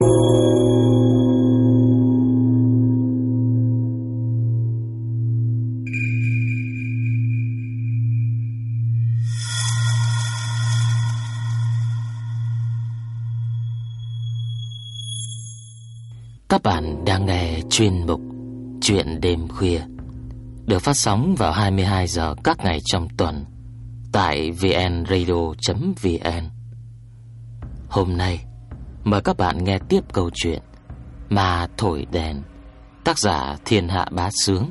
Các bạn đang nghe chuyên mục Chuyện đêm khuya, được phát sóng vào 22 giờ các ngày trong tuần tại vnradio.vn. Hôm nay mời các bạn nghe tiếp câu chuyện Mà thổi đèn, tác giả Thiên Hạ Bá Sướng.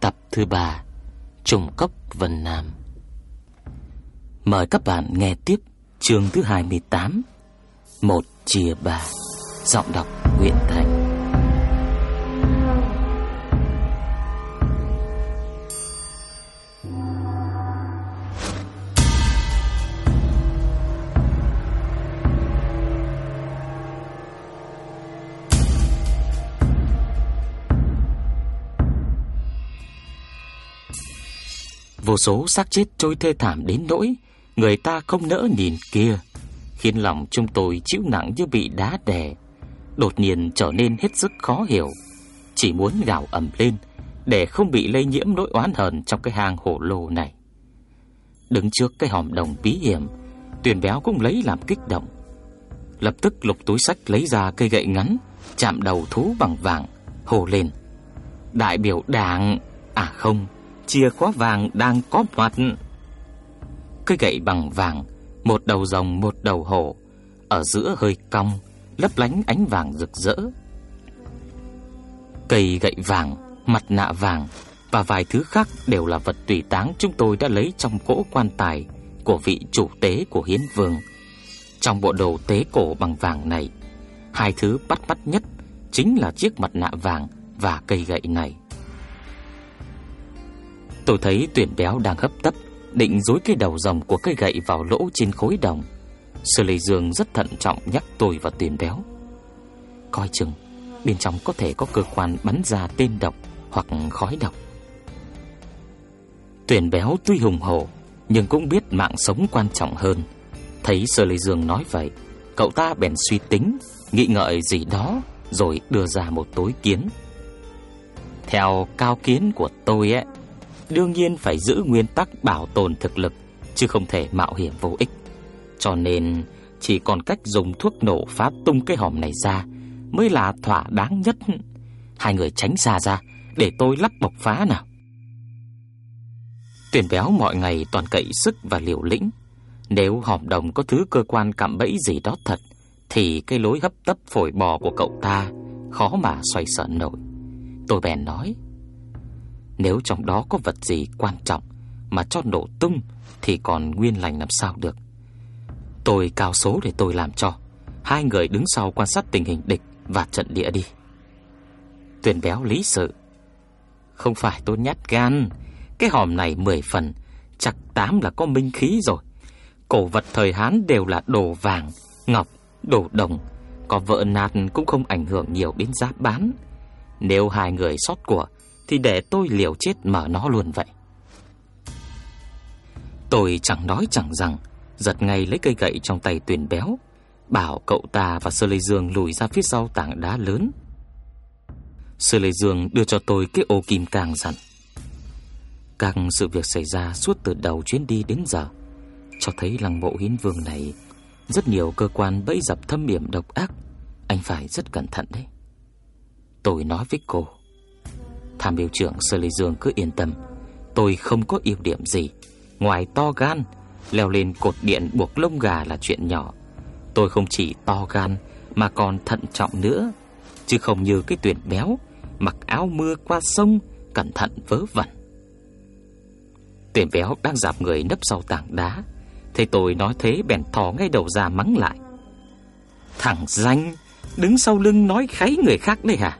Tập thứ 3, Trùng cốc Vân Nam. Mời các bạn nghe tiếp chương thứ 28, Một chia ba, giọng đọc Nguyễn Thành. Vô số xác chết trôi thê thảm đến nỗi người ta không nỡ nhìn kia, khiến lòng chúng tôi chịu nặng như bị đá đè, đột nhiên trở nên hết sức khó hiểu, chỉ muốn gào ầm lên để không bị lây nhiễm nỗi oán hờn trong cái hang hổ lô này. Đứng trước cái hòm đồng bí hiểm, Tuyền Béo cũng lấy làm kích động. Lập tức lục túi sách lấy ra cây gậy ngắn, chạm đầu thú bằng vàng, hô lên: "Đại biểu Đảng, à không, chìa khóa vàng đang có mặt." Cây gậy bằng vàng, một đầu rồng một đầu hổ, ở giữa hơi cong, lấp lánh ánh vàng rực rỡ. Cây gậy vàng, mặt nạ vàng và vài thứ khác đều là vật tùy táng chúng tôi đã lấy trong cỗ quan tài của vị chủ tế của Hiến Vương. Trong bộ đồ tế cổ bằng vàng này, hai thứ bắt mắt nhất chính là chiếc mặt nạ vàng và cây gậy này. Tôi thấy tuyển béo đang hấp tấp định dối cái đầu rồng của cây gậy vào lỗ trên khối đồng. Sư Lê Dương rất thận trọng nhắc tôi và tuyển béo. Coi chừng, bên trong có thể có cơ quan bắn ra tên độc hoặc khói độc. Tuyển béo tuy hùng hổ, nhưng cũng biết mạng sống quan trọng hơn. Thấy Sơ Lê Dương nói vậy, cậu ta bèn suy tính, nghĩ ngợi gì đó, rồi đưa ra một tối kiến. Theo cao kiến của tôi ấy, đương nhiên phải giữ nguyên tắc bảo tồn thực lực, chứ không thể mạo hiểm vô ích. Cho nên chỉ còn cách dùng thuốc nổ phá tung cái hòm này ra mới là thỏa đáng nhất. Hai người tránh xa ra để tôi lắp bộc phá nào. Tuyển béo mọi ngày toàn cậy sức và liều lĩnh. Nếu hòm đồng có thứ cơ quan cạm bẫy gì đó thật, thì cái lối hấp tấp phổi bò của cậu ta khó mà xoay sở nổi. Tôi bèn nói, nếu trong đó có vật gì quan trọng mà cho nổ tung thì còn nguyên lành làm sao được. Tôi cao số để tôi làm cho. Hai người đứng sau quan sát tình hình địch và trận địa đi. Tuyển béo lý sự. Không phải tôi nhát gan, cái hòm này 10 phần, chắc tám là có minh khí rồi. Cổ vật thời Hán đều là đồ vàng, ngọc, đồ đồng, có vỡ nát cũng không ảnh hưởng nhiều đến giá bán. Nếu hai người sót của thì để tôi liều chết mở nó luôn vậy. Tôi chẳng nói chẳng rằng, giật ngay lấy cây gậy trong tay tuyển béo, bảo cậu ta và Sơ Lê Dương lùi ra phía sau tảng đá lớn. Sơ Lê Dương đưa cho tôi cái ô kim càng dặn. Các sự việc xảy ra suốt từ đầu chuyến đi đến giờ cho thấy lăng mộ hiến vương này rất nhiều cơ quan bẫy dập thâm hiểm độc ác, anh phải rất cẩn thận đấy. Tôi nói với cô, Tham mưu trưởng Sơ Lê Dương cứ yên tâm, tôi không có ưu điểm gì, ngoài to gan, leo lên cột điện buộc lông gà là chuyện nhỏ. Tôi không chỉ to gan mà còn thận trọng nữa, chứ không như cái tuyển béo mặc áo mưa qua sông, cẩn thận vớ vẩn. Tuyển béo đang dạp người nấp sau tảng đá, thấy tôi nói thế bèn thò ngay đầu ra mắng lại. Thằng danh, đứng sau lưng nói kháy người khác đây hả?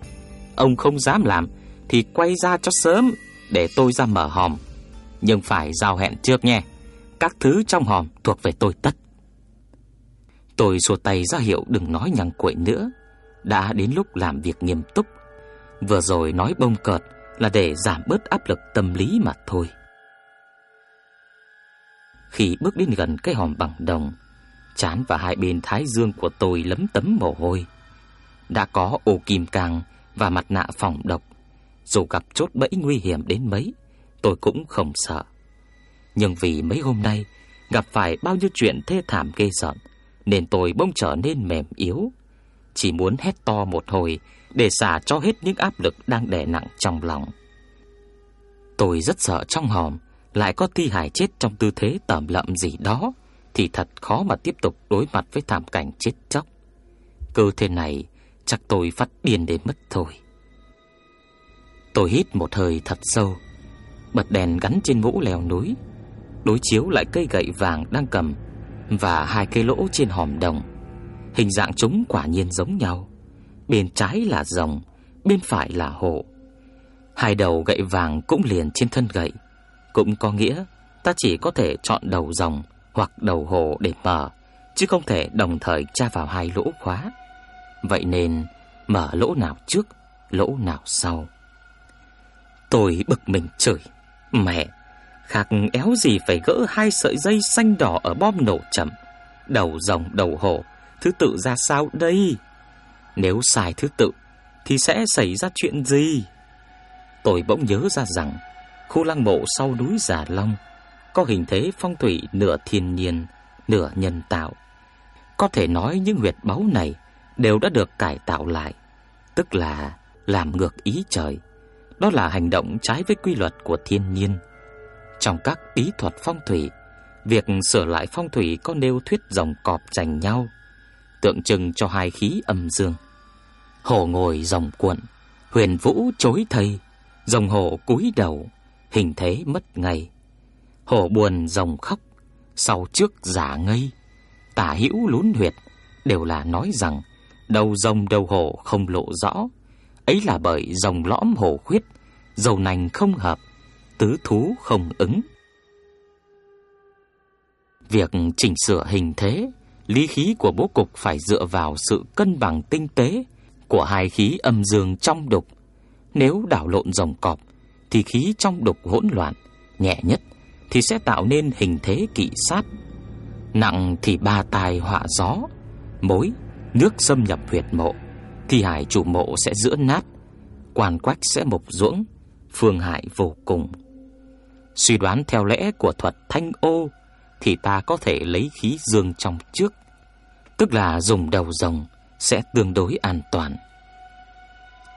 Ông không dám làm thì quay ra cho sớm để tôi ra mở hòm. Nhưng phải giao hẹn trước nhé. Các thứ trong hòm thuộc về tôi tất. Tôi xua tay ra hiệu đừng nói nhằng quậy nữa. Đã đến lúc làm việc nghiêm túc. Vừa rồi nói bông cợt là để giảm bớt áp lực tâm lý mà thôi. Khi bước đến gần cái hòm bằng đồng, Chán và hai bên thái dương của tôi lấm tấm mồ hôi. Đã có ô kim càng và mặt nạ phòng độc, dù gặp chốt bẫy nguy hiểm đến mấy, tôi cũng không sợ. Nhưng vì mấy hôm nay gặp phải bao nhiêu chuyện thê thảm ghê sợ, nên tôi bỗng trở nên mềm yếu, chỉ muốn hét to một hồi để xả cho hết những áp lực đang đè nặng trong lòng. Tôi rất sợ trong hòm lại có thi hài chết trong tư thế tẩm lậm gì đó thì thật khó mà tiếp tục đối mặt với thảm cảnh chết chóc. Cơ thể này chắc tôi phát điên đến mất thôi. Tôi hít một hơi thật sâu, bật đèn gắn trên mũ leo núi, đối chiếu lại cây gậy vàng đang cầm và hai cây lỗ trên hòm đồng. Hình dạng chúng quả nhiên giống nhau. Bên trái là rồng, bên phải là hổ. Hai đầu gậy vàng cũng liền trên thân gậy, cũng có nghĩa ta chỉ có thể chọn đầu rồng hoặc đầu hổ để mở, chứ không thể đồng thời tra vào hai lỗ khóa. Vậy nên mở lỗ nào trước, lỗ nào sau. Tôi bực mình chửi, mẹ, khác éo gì phải gỡ hai sợi dây xanh đỏ ở bom nổ chậm, đầu rồng đầu hổ, thứ tự ra sao đây? Nếu sai thứ tự thì sẽ xảy ra chuyện gì? Tôi bỗng nhớ ra rằng khu lăng mộ sau núi Già Long có hình thế phong thủy nửa thiên nhiên, nửa nhân tạo. Có thể nói những huyệt báu này đều đã được cải tạo lại, tức là làm ngược ý trời. Đó là hành động trái với quy luật của thiên nhiên. Trong các bí thuật phong thủy, việc sửa lại phong thủy có nêu thuyết dòng cọp giành nhau, tượng trưng cho hai khí âm dương. Hổ ngồi dòng cuộn, huyền vũ chối thầy, dòng hổ cúi đầu, hình thế mất ngày. Hổ buồn dòng khóc, sau trước giả ngây, tả hữu lún huyệt đều là nói rằng đầu rồng đầu hổ không lộ rõ, ấy là bởi dòng lõm hổ khuyết, dầu nành không hợp, tứ thú không ứng. Việc chỉnh sửa hình thế, lý khí của bố cục phải dựa vào sự cân bằng tinh tế của hai khí âm dương trong đục. Nếu đảo lộn dòng cọp thì khí trong đục hỗn loạn, nhẹ nhất thì sẽ tạo nên hình thế kỵ sát. Nặng thì ba tài họa gió, mối, nước xâm nhập huyệt mộ, thi hải chủ mộ sẽ giữa nát, quan quách sẽ mục ruỗng, phương hại vô cùng. Suy đoán theo lẽ của thuật thanh ô thì ta có thể lấy khí dương trong trước, tức là dùng đầu rồng sẽ tương đối an toàn.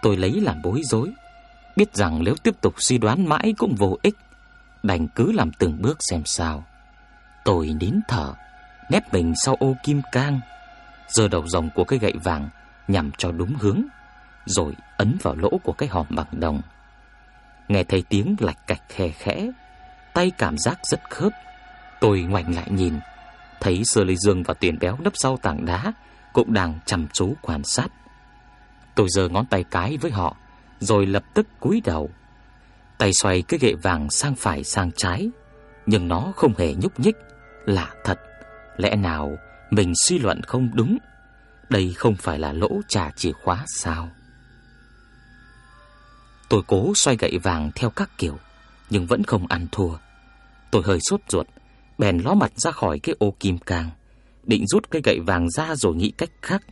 Tôi lấy làm bối rối, biết rằng nếu tiếp tục suy đoán mãi cũng vô ích, đành cứ làm từng bước xem sao. Tôi nín thở, nép mình sau ô kim cang, Giờ đầu rồng của cái gậy vàng nhằm cho đúng hướng, rồi ấn vào lỗ của cái hòm bằng đồng. Nghe thấy tiếng lạch cạch khe khẽ, tay cảm giác rất khớp. Tôi ngoảnh lại nhìn, thấy Sơ Lê Dương và Tiền Béo nấp sau tảng đá cũng đang chăm chú quan sát. Tôi giơ ngón tay cái với họ, rồi lập tức cúi đầu Tay xoay cái gậy vàng sang phải sang trái, nhưng nó không hề nhúc nhích, lạ thật. Lẽ nào mình suy luận không đúng? Đây không phải là lỗ trả chìa khóa sao? Tôi cố xoay gậy vàng theo các kiểu, nhưng vẫn không ăn thua. Tôi hơi sốt ruột, bèn ló mặt ra khỏi cái ô kim càng, định rút cây gậy vàng ra rồi nghĩ cách khác.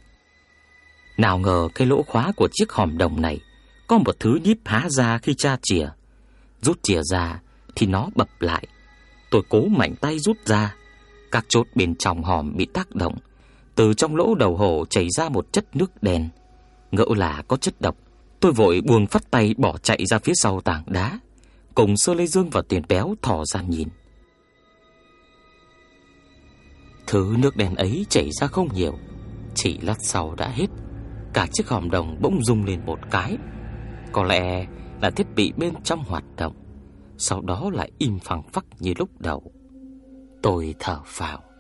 Nào ngờ cái lỗ khóa của chiếc hòm đồng này có một thứ nhíp há ra khi tra chìa. Rút chìa ra thì nó bập lại. Tôi cố mạnh tay rút ra. Các chốt bên trong hòm bị tác động. Từ trong lỗ đầu hổ chảy ra một chất nước đen. ngẫu là có chất độc. Tôi vội buông phát tay bỏ chạy ra phía sau tảng đá. Cùng Sơ Lê Dương và Tiền Béo thò ra nhìn. Thứ nước đen ấy chảy ra không nhiều. Chỉ lát sau đã hết. Cả chiếc hòm đồng bỗng rung lên một cái. Có lẽ là thiết bị bên trong hoạt động, sau đó lại im phẳng phắc như lúc đầu. Tôi thở phào.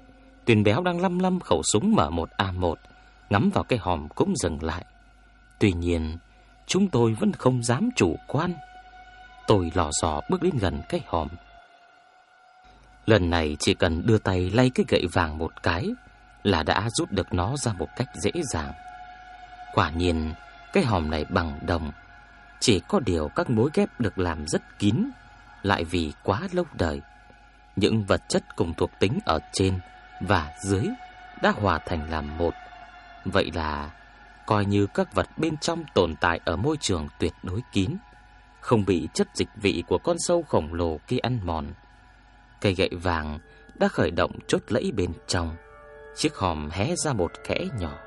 Tuyền béo đang lăm lăm khẩu súng M1A1, ngắm vào cái hòm cũng dừng lại. Tuy nhiên, chúng tôi vẫn không dám chủ quan. Tôi lò dò bước đến gần cái hòm. Lần này chỉ cần đưa tay lay cái gậy vàng một cái là đã rút được nó ra một cách dễ dàng. Quả nhiên, cái hòm này bằng đồng, chỉ có điều các mối ghép được làm rất kín, lại vì quá lâu đời. Những vật chất cùng thuộc tính ở trên và dưới đã hòa thành làm một. Vậy là coi như các vật bên trong tồn tại ở môi trường tuyệt đối kín, không bị chất dịch vị của con sâu khổng lồ kia ăn mòn. Cây gậy vàng đã khởi động chốt lẫy bên trong, chiếc hòm hé ra một kẽ nhỏ.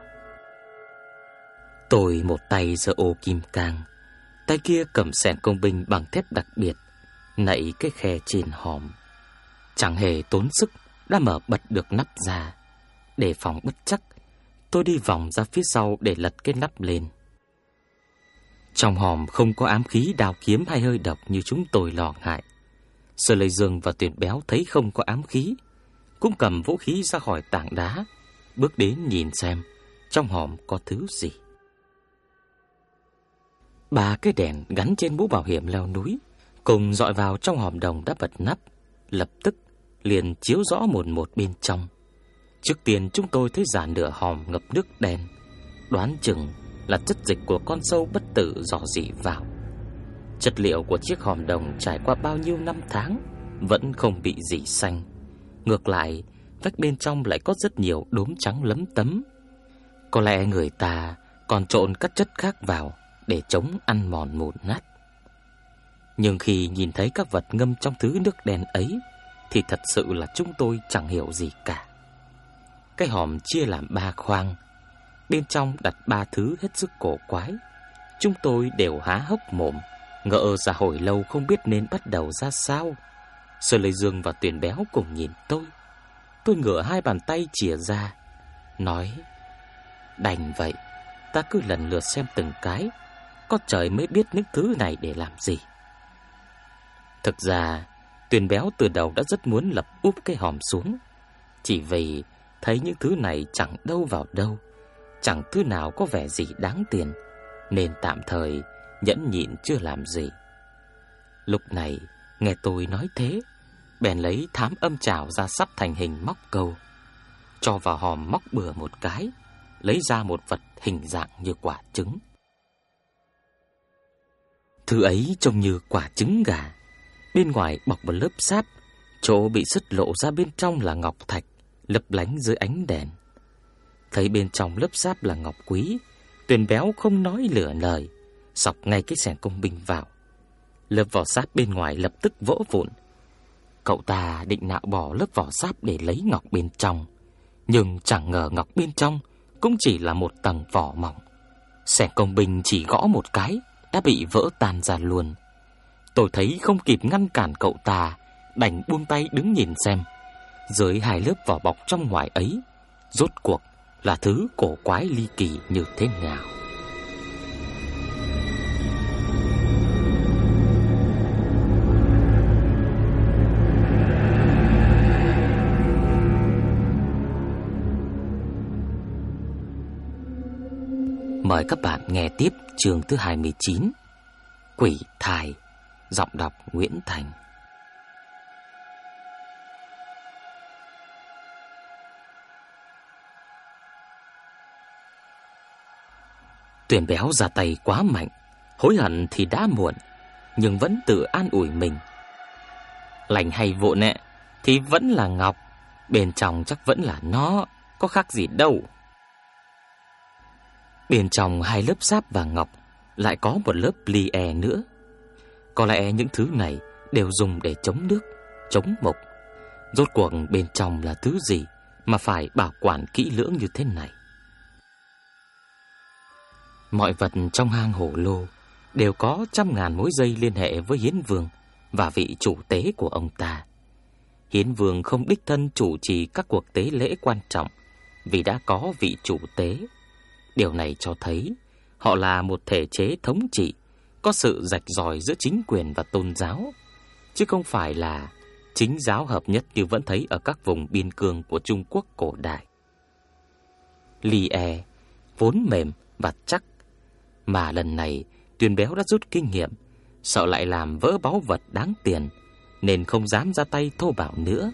Tôi một tay giơ ô kim cang, tay kia cầm sẻn công binh bằng thép đặc biệt, nạy cái khe trên hòm. Chẳng hề tốn sức đã mở bật được nắp ra. Để phòng bất chắc, tôi đi vòng ra phía sau để lật cái nắp lên. Trong hòm không có ám khí đào kiếm hay hơi độc như chúng tôi lo ngại. Sơ Lê Dương và Tuyển Béo thấy không có ám khí, cũng cầm vũ khí ra khỏi tảng đá, bước đến nhìn xem trong hòm có thứ gì. Ba cái đèn gắn trên mũ bảo hiểm leo núi cùng dọi vào trong hòm đồng đã bật nắp, lập tức liền chiếu rõ một một bên trong. Trước tiên chúng tôi thấy giả nửa hòm ngập nước đen, đoán chừng là chất dịch của con sâu bất tử dò dỉ vào. Chất liệu của chiếc hòm đồng trải qua bao nhiêu năm tháng vẫn không bị dỉ xanh. Ngược lại, vách bên trong lại có rất nhiều đốm trắng lấm tấm. Có lẽ người ta còn trộn các chất khác vào để chống ăn mòn mụn nát. Nhưng khi nhìn thấy các vật ngâm trong thứ nước đen ấy thì thật sự là chúng tôi chẳng hiểu gì cả. Cái hòm chia làm ba khoang, bên trong đặt ba thứ hết sức cổ quái. Chúng tôi đều há hốc mồm, ngỡ ra hồi lâu không biết nên bắt đầu ra sao. Sơ Lê Dương và Tuyền Béo cùng nhìn tôi. Tôi ngửa hai bàn tay chìa ra, nói: "Đành vậy, ta cứ lần lượt xem từng cái, có trời mới biết những thứ này để làm gì." Thực ra, Tuyền béo từ đầu đã rất muốn lập úp cái hòm xuống, chỉ vì thấy những thứ này chẳng đâu vào đâu, chẳng thứ nào có vẻ gì đáng tiền, nên tạm thời nhẫn nhịn chưa làm gì. Lúc này, nghe tôi nói thế, bèn lấy thám âm trảo ra sắp thành hình móc câu, cho vào hòm móc bừa một cái, lấy ra một vật hình dạng như quả trứng. Thứ ấy trông như quả trứng gà, Bên ngoài bọc một lớp sáp, chỗ bị sứt lộ ra bên trong là ngọc thạch, lấp lánh dưới ánh đèn. Thấy bên trong lớp sáp là ngọc quý, Tuyền béo không nói lửa lời, sọc ngay cái xẻng công binh vào. Lớp vỏ sáp bên ngoài lập tức vỡ vụn. Cậu ta định nạo bỏ lớp vỏ sáp để lấy ngọc bên trong, nhưng chẳng ngờ ngọc bên trong cũng chỉ là một tầng vỏ mỏng. Xẻng công binh chỉ gõ một cái đã bị vỡ tan ra luôn. Tôi thấy không kịp ngăn cản cậu ta, đành buông tay đứng nhìn xem. Dưới hai lớp vỏ bọc trong ngoài ấy, rốt cuộc là thứ cổ quái ly kỳ như thế nào. Mời các bạn nghe tiếp chương thứ 29 Quỷ thai Giọng đọc Nguyễn Thành. Tuyển béo ra tay quá mạnh, Hối hận thì đã muộn, Nhưng vẫn tự an ủi mình. Lành hay vội nè Thì vẫn là ngọc, Bên trong chắc vẫn là nó, Có khác gì đâu. Bên trong hai lớp sáp và ngọc, Lại có một lớp ly e nữa có lẽ những thứ này đều dùng để chống nước, chống mộc. Rốt cuộc bên trong là thứ gì mà phải bảo quản kỹ lưỡng như thế này? Mọi vật trong hang hổ lô đều có trăm ngàn mối dây liên hệ với Hiến Vương và vị chủ tế của ông ta. Hiến Vương không đích thân chủ trì các cuộc tế lễ quan trọng vì đã có vị chủ tế. Điều này cho thấy họ là một thể chế thống trị có sự rạch ròi giữa chính quyền và tôn giáo, chứ không phải là chính giáo hợp nhất như vẫn thấy ở các vùng biên cương của Trung Quốc cổ đại. Lì e, vốn mềm và chắc, mà lần này Tuyền Béo đã rút kinh nghiệm, sợ lại làm vỡ báu vật đáng tiền, nên không dám ra tay thô bạo nữa,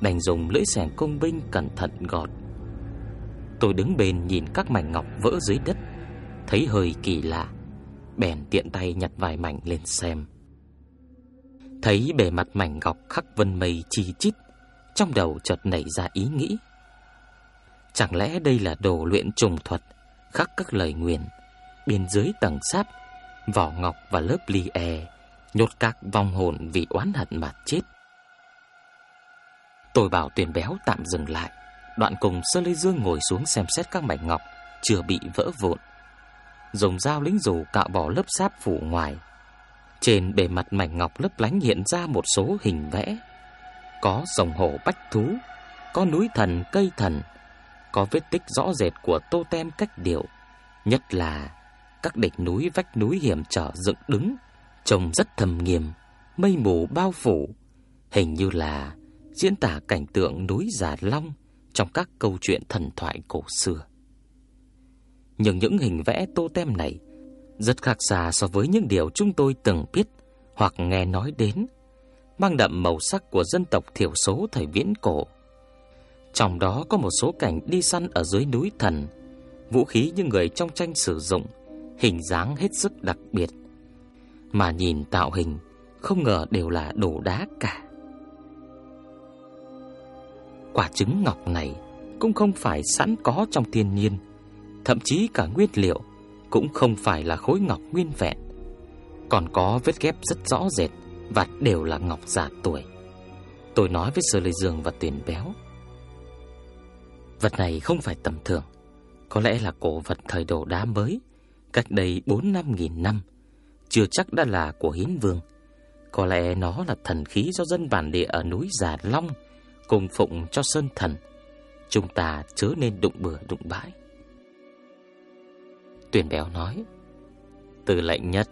đành dùng lưỡi xẻng công binh cẩn thận gọt. Tôi đứng bên nhìn các mảnh ngọc vỡ dưới đất, thấy hơi kỳ lạ bèn tiện tay nhặt vài mảnh lên xem. Thấy bề mặt mảnh ngọc khắc vân mây chi chít, trong đầu chợt nảy ra ý nghĩ. Chẳng lẽ đây là đồ luyện trùng thuật, khắc các lời nguyện bên dưới tầng sáp, vỏ ngọc và lớp ly e, nhốt các vong hồn vì oán hận mà chết. Tôi bảo tuyển béo tạm dừng lại, đoạn cùng Sơ Lê Dương ngồi xuống xem xét các mảnh ngọc chưa bị vỡ vụn. Dùng dao lính dù cạo bỏ lớp sáp phủ ngoài. Trên bề mặt mảnh ngọc lấp lánh hiện ra một số hình vẽ. Có rồng hổ bách thú, có núi thần cây thần, có vết tích rõ rệt của tô tem cách điệu, nhất là các đỉnh núi vách núi hiểm trở dựng đứng, trông rất thầm nghiêm, mây mù bao phủ, hình như là diễn tả cảnh tượng núi Già Long trong các câu chuyện thần thoại cổ xưa. Nhưng những hình vẽ tô tem này rất khác xa so với những điều chúng tôi từng biết hoặc nghe nói đến, mang đậm màu sắc của dân tộc thiểu số thời viễn cổ. Trong đó có một số cảnh đi săn ở dưới núi thần, vũ khí như người trong tranh sử dụng, hình dáng hết sức đặc biệt. Mà nhìn tạo hình, không ngờ đều là đồ đá cả. Quả trứng ngọc này cũng không phải sẵn có trong thiên nhiên, thậm chí cả nguyên liệu cũng không phải là khối ngọc nguyên vẹn, còn có vết ghép rất rõ rệt và đều là ngọc giả tuổi. Tôi nói với Sơ Lê Dương và Tuyền Béo. Vật này không phải tầm thường, có lẽ là cổ vật thời đồ đá mới, cách đây 4 năm nghìn năm, chưa chắc đã là của Hiến Vương. Có lẽ nó là thần khí do dân bản địa ở núi Già Long cùng phụng cho sơn thần. Chúng ta chớ nên đụng bừa đụng bãi. Tuyền béo nói, từ lệnh nhất,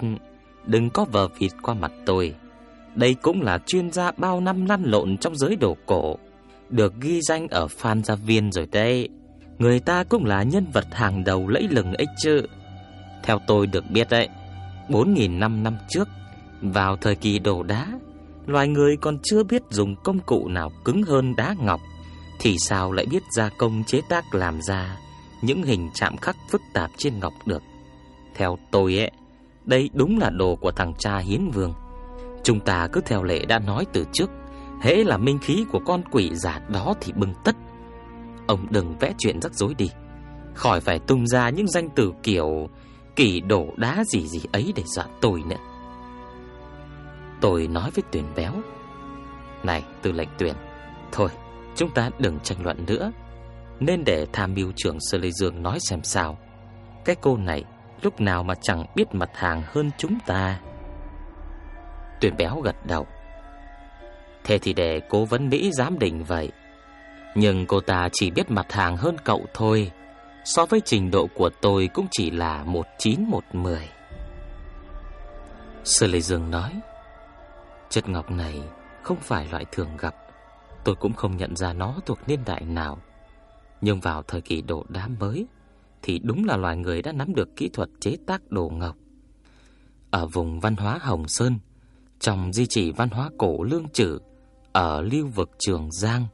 đừng có vờ vịt qua mặt tôi. Đây cũng là chuyên gia bao năm lăn lộn trong giới đồ cổ, được ghi danh ở Phan Gia Viên rồi đây. Người ta cũng là nhân vật hàng đầu lẫy lừng ấy chứ. Theo tôi được biết đấy, 4.000 năm năm trước, vào thời kỳ đồ đá, loài người còn chưa biết dùng công cụ nào cứng hơn đá ngọc, thì sao lại biết gia công chế tác làm ra những hình chạm khắc phức tạp trên ngọc được. Theo tôi ấy, đây đúng là đồ của thằng cha Hiến Vương. Chúng ta cứ theo lệ đã nói từ trước, hễ là minh khí của con quỷ giả đó thì bưng tất. Ông đừng vẽ chuyện rắc rối đi, khỏi phải tung ra những danh từ kiểu kỳ đổ đá gì gì ấy để dọa tôi nữa. Tôi nói với Tuyền Béo, "Này, Tư lệnh Tuyền, thôi, chúng ta đừng tranh luận nữa." Nên để tham mưu trưởng Sơ Lê Dương nói xem sao. Cái cô này lúc nào mà chẳng biết mặt hàng hơn chúng ta. Tuyển béo gật đầu. Thế thì để cố vấn Mỹ giám định vậy. Nhưng cô ta chỉ biết mặt hàng hơn cậu thôi. So với trình độ của tôi cũng chỉ là một chín một mười. Sơ Lê Dương nói, Chất ngọc này không phải loại thường gặp. Tôi cũng không nhận ra nó thuộc niên đại nào nhưng vào thời kỳ đồ đá mới thì đúng là loài người đã nắm được kỹ thuật chế tác đồ ngọc. Ở vùng văn hóa Hồng Sơn, trong di chỉ văn hóa cổ Lương Trử ở lưu vực Trường Giang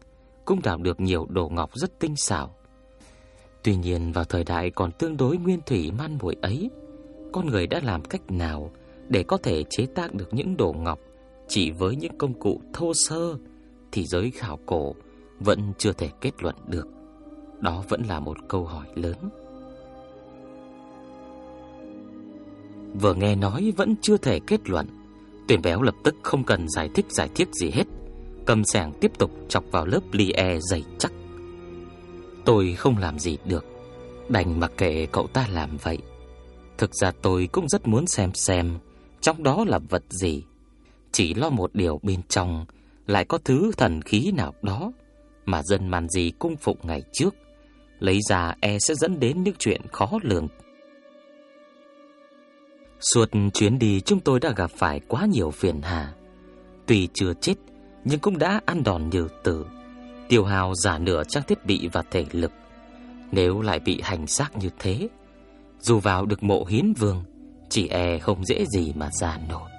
cũng đào được nhiều đồ ngọc rất tinh xảo. Tuy nhiên vào thời đại còn tương đối nguyên thủy man muội ấy, con người đã làm cách nào để có thể chế tác được những đồ ngọc chỉ với những công cụ thô sơ thì giới khảo cổ vẫn chưa thể kết luận được. Đó vẫn là một câu hỏi lớn. Vừa nghe nói vẫn chưa thể kết luận, Tuyển béo lập tức không cần giải thích giải thích gì hết, cầm sẻng tiếp tục chọc vào lớp ly e dày chắc. Tôi không làm gì được, đành mặc kệ cậu ta làm vậy. Thực ra tôi cũng rất muốn xem xem trong đó là vật gì. Chỉ lo một điều bên trong lại có thứ thần khí nào đó mà dân màn gì cung phụng ngày trước lấy ra e sẽ dẫn đến những chuyện khó lường. Suốt chuyến đi chúng tôi đã gặp phải quá nhiều phiền hà. Tuy chưa chết nhưng cũng đã ăn đòn nhiều tử, tiêu hao giả nửa trang thiết bị và thể lực. Nếu lại bị hành xác như thế, dù vào được mộ hiến vương, chỉ e không dễ gì mà ra nổi.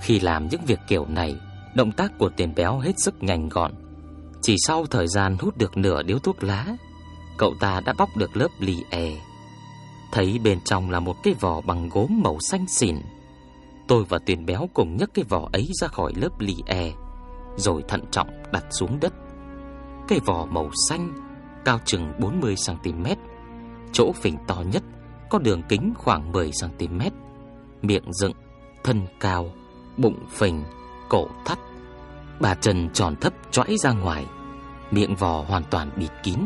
Khi làm những việc kiểu này, động tác của tiền béo hết sức nhanh gọn, chỉ sau thời gian hút được nửa điếu thuốc lá, cậu ta đã bóc được lớp lì e. Thấy bên trong là một cái vỏ bằng gốm màu xanh xỉn. Tôi và Tuyền Béo cùng nhấc cái vỏ ấy ra khỏi lớp lì e, rồi thận trọng đặt xuống đất. Cái vỏ màu xanh, cao chừng 40cm, chỗ phình to nhất có đường kính khoảng 10cm, miệng dựng, thân cao, bụng phình, cổ thắt, bà trần tròn thấp chõi ra ngoài, miệng vò hoàn toàn bịt kín.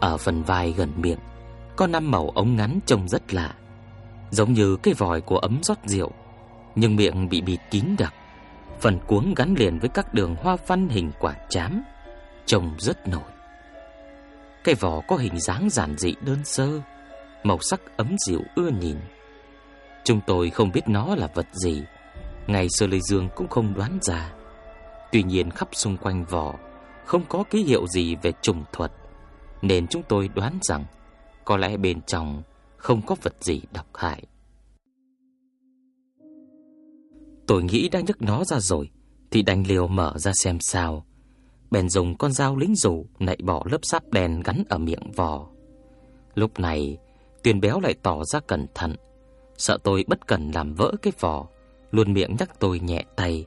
Ở phần vai gần miệng có năm màu ống ngắn trông rất lạ, giống như cái vòi của ấm rót rượu, nhưng miệng bị bịt kín đặc, phần cuống gắn liền với các đường hoa văn hình quả chám, trông rất nổi. Cái vỏ có hình dáng giản dị đơn sơ, màu sắc ấm dịu ưa nhìn. Chúng tôi không biết nó là vật gì, ngày Sơ Lê Dương cũng không đoán ra. Tuy nhiên khắp xung quanh vỏ không có ký hiệu gì về trùng thuật, nên chúng tôi đoán rằng có lẽ bên trong không có vật gì độc hại. Tôi nghĩ đã nhấc nó ra rồi thì đành liều mở ra xem sao. Bèn dùng con dao lính rủ nạy bỏ lớp sáp đen gắn ở miệng vò. Lúc này, Tuyền béo lại tỏ ra cẩn thận, sợ tôi bất cẩn làm vỡ cái vò, luôn miệng nhắc tôi nhẹ tay,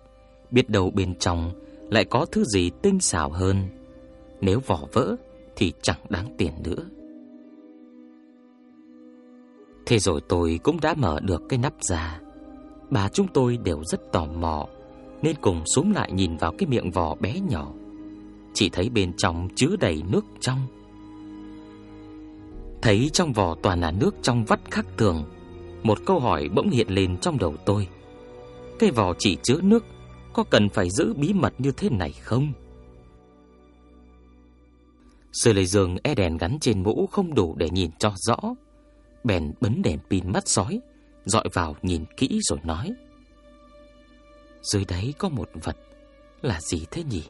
biết đâu bên trong lại có thứ gì tinh xảo hơn. Nếu vỏ vỡ thì chẳng đáng tiền nữa. Thế rồi tôi cũng đã mở được cái nắp ra. Bà chúng tôi đều rất tò mò, nên cùng xuống lại nhìn vào cái miệng vò bé nhỏ. Chỉ thấy bên trong chứa đầy nước trong. Thấy trong vò toàn là nước trong vắt khác thường, một câu hỏi bỗng hiện lên trong đầu tôi. Cái vò chỉ chứa nước, có cần phải giữ bí mật như thế này không? Sư Lê Dương e đèn gắn trên mũ không đủ để nhìn cho rõ, bèn bấn đèn pin mắt sói, dọi vào nhìn kỹ rồi nói: "Dưới đấy có một vật, là gì thế nhỉ?"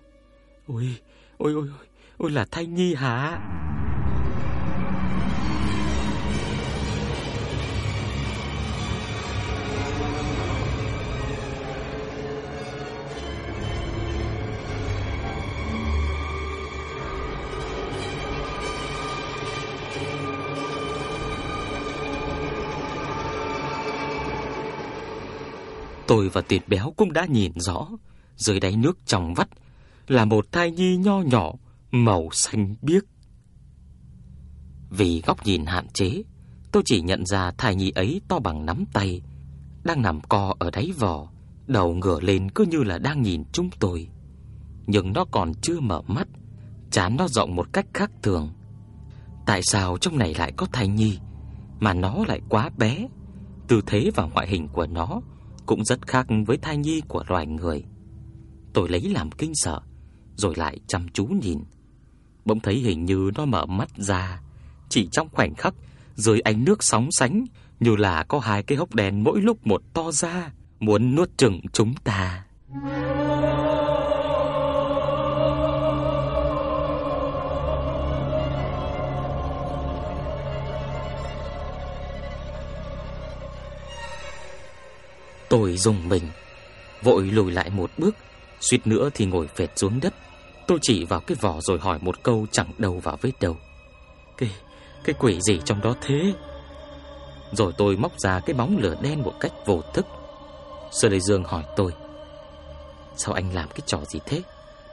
"Ôi, ôi ôi ôi, ôi là thanh nhi hả?" Tôi và Tiệt Béo cũng đã nhìn rõ, dưới đáy nước trong vắt là một thai nhi nho nhỏ màu xanh biếc. Vì góc nhìn hạn chế, tôi chỉ nhận ra thai nhi ấy to bằng nắm tay, đang nằm co ở đáy vò, đầu ngửa lên cứ như là đang nhìn chúng tôi. Nhưng nó còn chưa mở mắt, chán nó rộng một cách khác thường. Tại sao trong này lại có thai nhi mà nó lại quá bé? Tư thế và ngoại hình của nó cũng rất khác với thai nhi của loài người. Tôi lấy làm kinh sợ, rồi lại chăm chú nhìn. Bỗng thấy hình như nó mở mắt ra, chỉ trong khoảnh khắc, dưới ánh nước sóng sánh, như là có hai cái hốc đèn mỗi lúc một to ra, muốn nuốt chửng chúng ta. Tôi dùng mình, vội lùi lại một bước, suýt nữa thì ngồi phệt xuống đất. Tôi chỉ vào cái vỏ rồi hỏi một câu chẳng đầu vào vết đầu. Cái cái quỷ gì trong đó thế? Rồi tôi móc ra cái bóng lửa đen một cách vô thức. Sơ Lê Dương hỏi tôi: "Sao anh làm cái trò gì thế?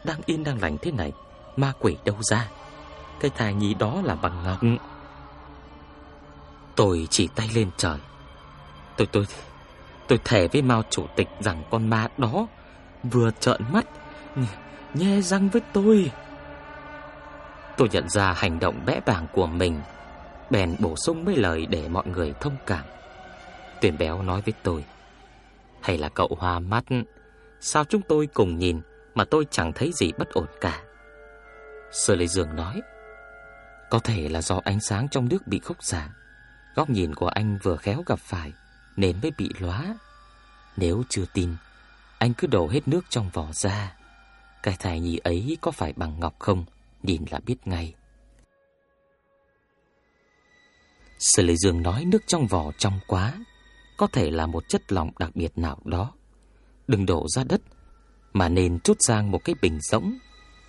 Đang yên đang lành thế này, ma quỷ đâu ra? Cái thai nhi đó là bằng ngọc." Tôi chỉ tay lên trời. Tôi tôi Tôi thề với Mao chủ tịch rằng con ma đó vừa trợn mắt nhe răng với tôi. Tôi nhận ra hành động bẽ bàng của mình, bèn bổ sung mấy lời để mọi người thông cảm. Tuyển béo nói với tôi: "Hay là cậu hoa mắt, sao chúng tôi cùng nhìn mà tôi chẳng thấy gì bất ổn cả?" Sơ Lê Dương nói: "Có thể là do ánh sáng trong nước bị khúc xạ, góc nhìn của anh vừa khéo gặp phải." Nên mới bị lóa. Nếu chưa tin, anh cứ đổ hết nước trong vỏ ra. Cái thai nhi ấy có phải bằng ngọc không, nhìn là biết ngay. Sở Lệ Dương nói nước trong vỏ trong quá, có thể là một chất lỏng đặc biệt nào đó. Đừng đổ ra đất, mà nên trút sang một cái bình rỗng,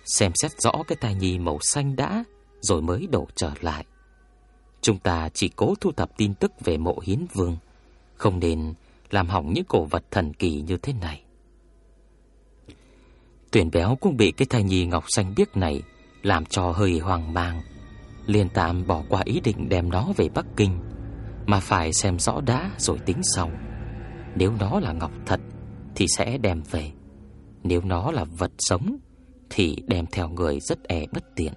xem xét rõ cái thai nhi màu xanh đã, rồi mới đổ trở lại. Chúng ta chỉ cố thu thập tin tức về mộ hiến vương, không nên làm hỏng những cổ vật thần kỳ như thế này. Tuyển béo cũng bị cái thai nhi ngọc xanh biếc này làm cho hơi hoang mang, liền tạm bỏ qua ý định đem nó về Bắc Kinh, mà phải xem rõ đã rồi tính sau. Nếu nó là ngọc thật thì sẽ đem về, nếu nó là vật sống thì đem theo người rất e bất tiện.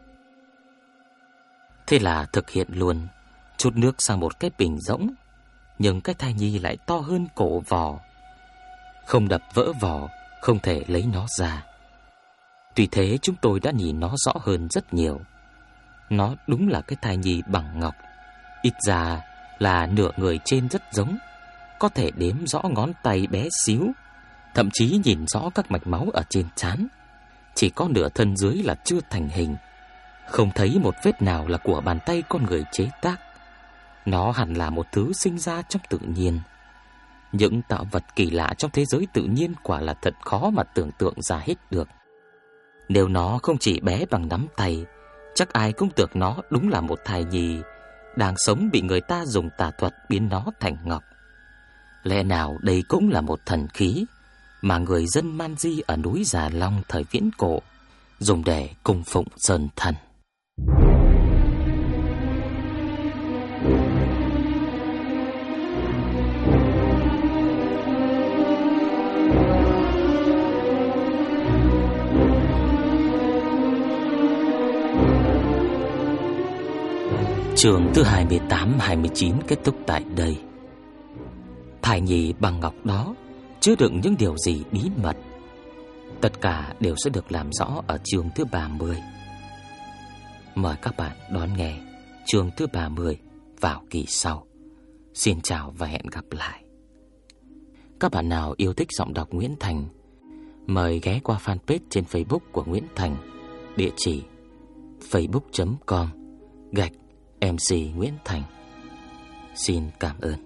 Thế là thực hiện luôn, chút nước sang một cái bình rỗng, nhưng cái thai nhi lại to hơn cổ vò. Không đập vỡ vò, không thể lấy nó ra. Tuy thế chúng tôi đã nhìn nó rõ hơn rất nhiều. Nó đúng là cái thai nhi bằng ngọc, ít ra là nửa người trên rất giống, có thể đếm rõ ngón tay bé xíu, thậm chí nhìn rõ các mạch máu ở trên trán. Chỉ có nửa thân dưới là chưa thành hình, không thấy một vết nào là của bàn tay con người chế tác. Nó hẳn là một thứ sinh ra trong tự nhiên. Những tạo vật kỳ lạ trong thế giới tự nhiên quả là thật khó mà tưởng tượng ra hết được. Nếu nó không chỉ bé bằng nắm tay, chắc ai cũng tưởng nó đúng là một thai nhi đang sống bị người ta dùng tà thuật biến nó thành ngọc. Lẽ nào đây cũng là một thần khí mà người dân Man Di ở núi Già Long thời viễn cổ dùng để cung phụng sơn thần. Trường thứ 28-29 kết thúc tại đây. Thải nhì bằng ngọc đó chứa đựng những điều gì bí mật. Tất cả đều sẽ được làm rõ ở chương thứ 30. Mời các bạn đón nghe chương thứ 30 vào kỳ sau. Xin chào và hẹn gặp lại. Các bạn nào yêu thích giọng đọc Nguyễn Thành, mời ghé qua fanpage trên Facebook của Nguyễn Thành, địa chỉ facebook.com gạch MC Nguyễn Thành. Xin cảm ơn.